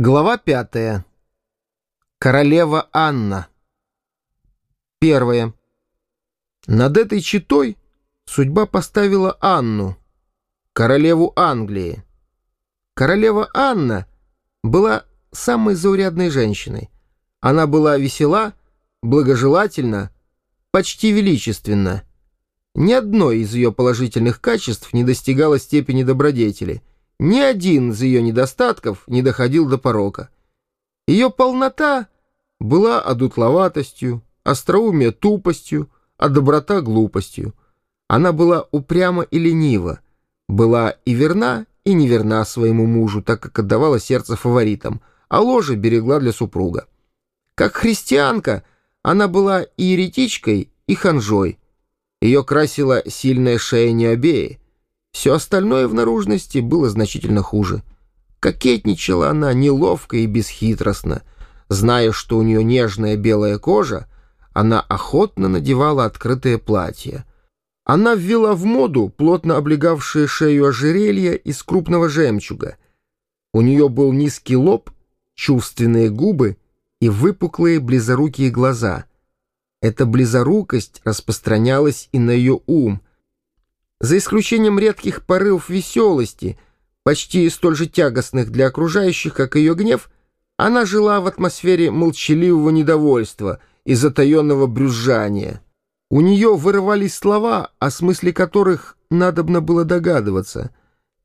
Глава пятая. Королева Анна. Первое. Над этой читой судьба поставила Анну, королеву Англии. Королева Анна была самой заурядной женщиной. Она была весела, благожелательна, почти величественна. Ни одно из ее положительных качеств не достигало степени добродетели — ни один из ее недостатков не доходил до порока. Ее полнота была одутловатостью, остроумие тупостью, а доброта глупостью. Она была упряма и ленива, была и верна, и неверна своему мужу, так как отдавала сердце фаворитам, а ложе берегла для супруга. Как христианка она была и еретичкой, и ханжой. Ее красила сильная шея Необеи — все остальное в наружности было значительно хуже. Кокетничала она неловко и бесхитростно. Зная, что у нее нежная белая кожа, она охотно надевала открытое платье. Она ввела в моду плотно облегавшее шею ожерелья из крупного жемчуга. У нее был низкий лоб, чувственные губы и выпуклые близорукие глаза. Эта близорукость распространялась и на ее ум — за исключением редких порывов веселости, почти столь же тягостных для окружающих, как ее гнев, она жила в атмосфере молчаливого недовольства и затаенного брюзжания. У нее вырывались слова, о смысле которых надобно было догадываться.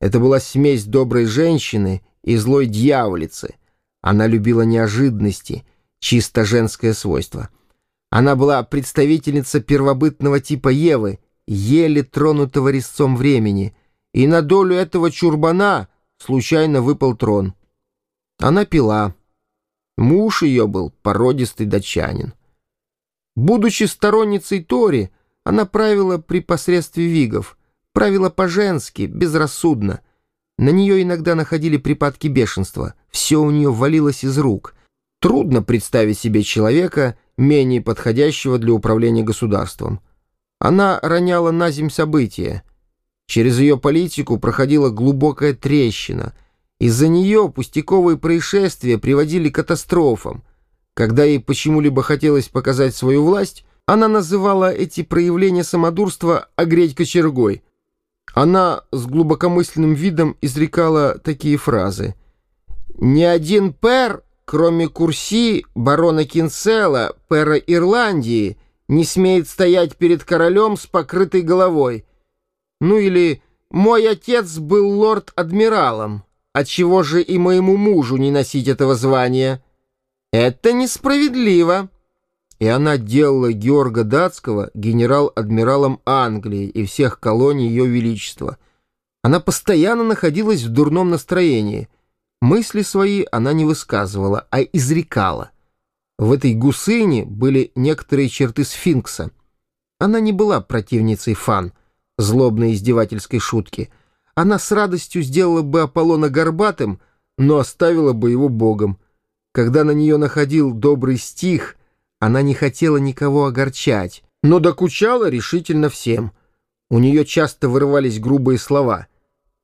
Это была смесь доброй женщины и злой дьяволицы. Она любила неожиданности, чисто женское свойство. Она была представительница первобытного типа Евы — еле тронутого резцом времени, и на долю этого чурбана случайно выпал трон. Она пила. Муж ее был породистый датчанин. Будучи сторонницей Тори, она правила при посредстве вигов, правила по-женски, безрассудно. На нее иногда находили припадки бешенства, все у нее валилось из рук. Трудно представить себе человека, менее подходящего для управления государством. Она роняла на земь события. Через ее политику проходила глубокая трещина. Из-за нее пустяковые происшествия приводили к катастрофам. Когда ей почему-либо хотелось показать свою власть, она называла эти проявления самодурства «огреть кочергой». Она с глубокомысленным видом изрекала такие фразы. «Ни один пер, кроме Курси, барона Кинсела, пера Ирландии, не смеет стоять перед королем с покрытой головой. Ну или «Мой отец был лорд-адмиралом, отчего же и моему мужу не носить этого звания?» «Это несправедливо!» И она делала Георга Датского генерал-адмиралом Англии и всех колоний Ее Величества. Она постоянно находилась в дурном настроении. Мысли свои она не высказывала, а изрекала. В этой гусыне были некоторые черты сфинкса. Она не была противницей фан, злобной издевательской шутки. Она с радостью сделала бы Аполлона горбатым, но оставила бы его богом. Когда на нее находил добрый стих, она не хотела никого огорчать, но докучала решительно всем. У нее часто вырывались грубые слова.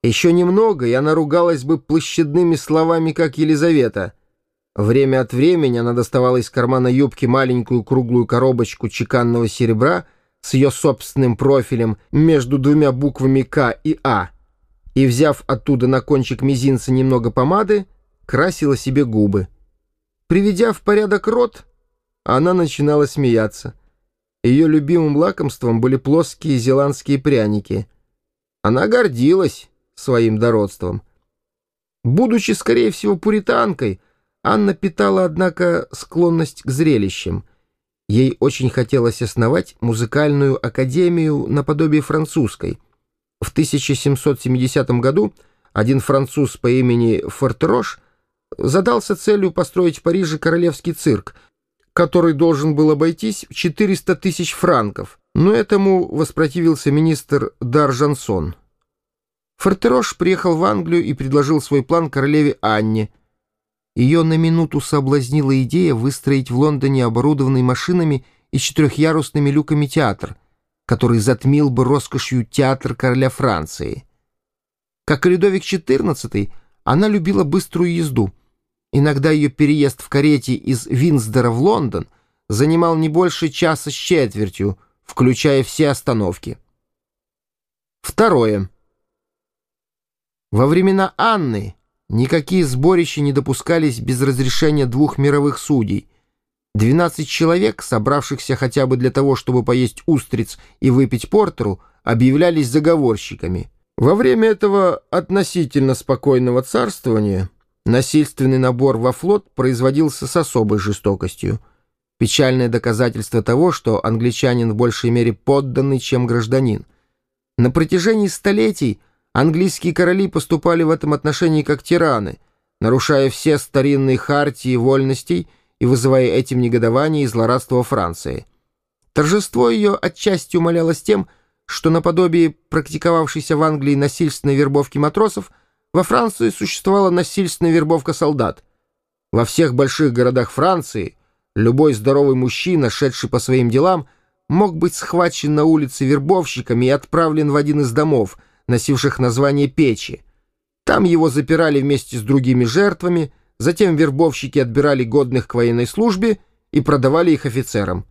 Еще немного, и она ругалась бы площадными словами, как Елизавета — Время от времени она доставала из кармана юбки маленькую круглую коробочку чеканного серебра с ее собственным профилем между двумя буквами «К» и «А» и, взяв оттуда на кончик мизинца немного помады, красила себе губы. Приведя в порядок рот, она начинала смеяться. Ее любимым лакомством были плоские зеландские пряники. Она гордилась своим дородством. Будучи, скорее всего, пуританкой, Анна питала, однако, склонность к зрелищам. Ей очень хотелось основать музыкальную академию наподобие французской. В 1770 году один француз по имени Фортерош задался целью построить в Париже королевский цирк, который должен был обойтись в 400 тысяч франков, но этому воспротивился министр Даржансон. Фортерош приехал в Англию и предложил свой план королеве Анне – ее на минуту соблазнила идея выстроить в Лондоне оборудованный машинами и четырехъярусными люками театр, который затмил бы роскошью театр короля Франции. Как и Людовик XIV, она любила быструю езду. Иногда ее переезд в карете из Винсдора в Лондон занимал не больше часа с четвертью, включая все остановки. Второе. Во времена Анны никакие сборища не допускались без разрешения двух мировых судей. Двенадцать человек, собравшихся хотя бы для того, чтобы поесть устриц и выпить портеру, объявлялись заговорщиками. Во время этого относительно спокойного царствования насильственный набор во флот производился с особой жестокостью. Печальное доказательство того, что англичанин в большей мере подданный, чем гражданин. На протяжении столетий Английские короли поступали в этом отношении как тираны, нарушая все старинные хартии вольностей и вызывая этим негодование и злорадство Франции. Торжество ее отчасти умалялось тем, что наподобие практиковавшейся в Англии насильственной вербовки матросов, во Франции существовала насильственная вербовка солдат. Во всех больших городах Франции любой здоровый мужчина, шедший по своим делам, мог быть схвачен на улице вербовщиками и отправлен в один из домов – носивших название печи. Там его запирали вместе с другими жертвами, затем вербовщики отбирали годных к военной службе и продавали их офицерам.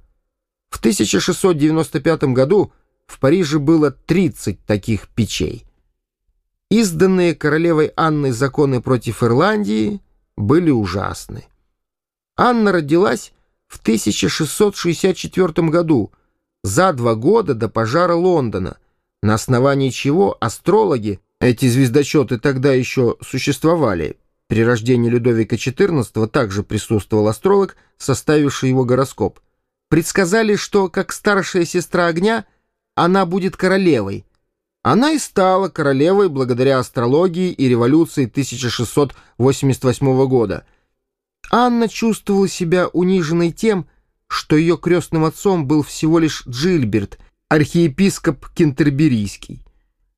В 1695 году в Париже было 30 таких печей. Изданные королевой Анной законы против Ирландии были ужасны. Анна родилась в 1664 году, за два года до пожара Лондона – на основании чего астрологи, эти звездочеты тогда еще существовали, при рождении Людовика XIV также присутствовал астролог, составивший его гороскоп, предсказали, что, как старшая сестра огня, она будет королевой. Она и стала королевой благодаря астрологии и революции 1688 года. Анна чувствовала себя униженной тем, что ее крестным отцом был всего лишь Джильберт — архиепископ Кентерберийский.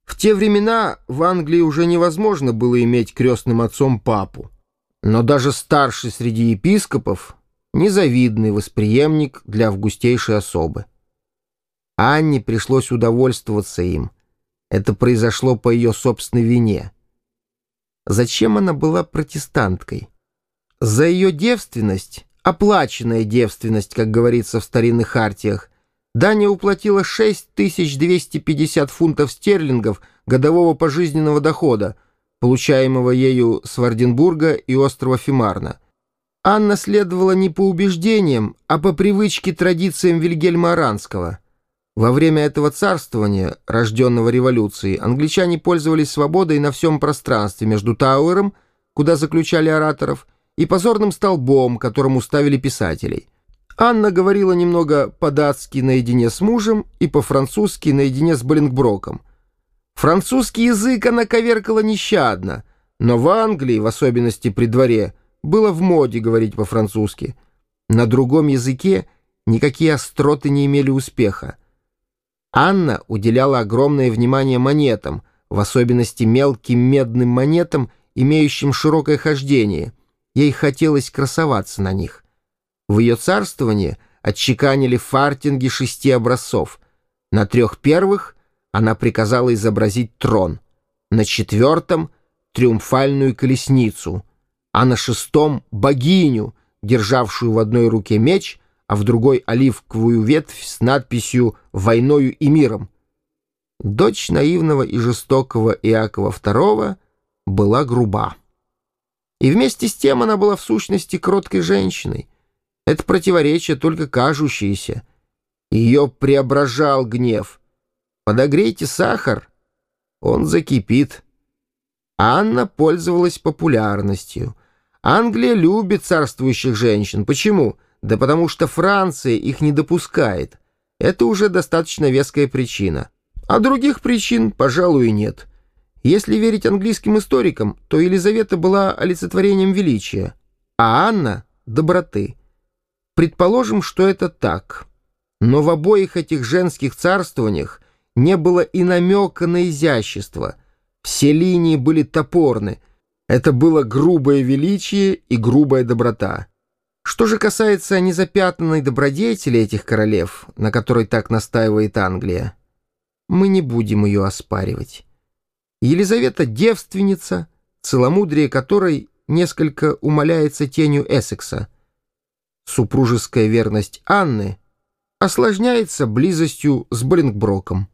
В те времена в Англии уже невозможно было иметь крестным отцом папу. Но даже старший среди епископов — незавидный восприемник для августейшей особы. Анне пришлось удовольствоваться им. Это произошло по ее собственной вине. Зачем она была протестанткой? За ее девственность, оплаченная девственность, как говорится в старинных хартиях, Дания уплатила 6250 фунтов стерлингов годового пожизненного дохода, получаемого ею с Варденбурга и острова Фимарна. Анна следовала не по убеждениям, а по привычке традициям Вильгельма Аранского. Во время этого царствования, рожденного революцией, англичане пользовались свободой на всем пространстве между Тауэром, куда заключали ораторов, и позорным столбом, которому ставили писателей. Анна говорила немного по-датски наедине с мужем и по-французски наедине с Боллингброком. Французский язык она коверкала нещадно, но в Англии, в особенности при дворе, было в моде говорить по-французски. На другом языке никакие остроты не имели успеха. Анна уделяла огромное внимание монетам, в особенности мелким медным монетам, имеющим широкое хождение. Ей хотелось красоваться на них. В ее царствование отчеканили фартинги шести образцов. На трех первых она приказала изобразить трон, на четвертом — триумфальную колесницу, а на шестом — богиню, державшую в одной руке меч, а в другой — оливковую ветвь с надписью «Войною и миром». Дочь наивного и жестокого Иакова II была груба. И вместе с тем она была в сущности кроткой женщиной, это противоречие только кажущееся. Ее преображал гнев. Подогрейте сахар, он закипит. Анна пользовалась популярностью. Англия любит царствующих женщин. Почему? Да потому что Франция их не допускает. Это уже достаточно веская причина. А других причин, пожалуй, нет. Если верить английским историкам, то Елизавета была олицетворением величия, а Анна — доброты. Предположим, что это так. Но в обоих этих женских царствованиях не было и намека на изящество. Все линии были топорны. Это было грубое величие и грубая доброта. Что же касается незапятнанной добродетели этих королев, на которой так настаивает Англия, мы не будем ее оспаривать. Елизавета — девственница, целомудрие которой несколько умаляется тенью Эссекса. Супружеская верность Анны осложняется близостью с Болингброком.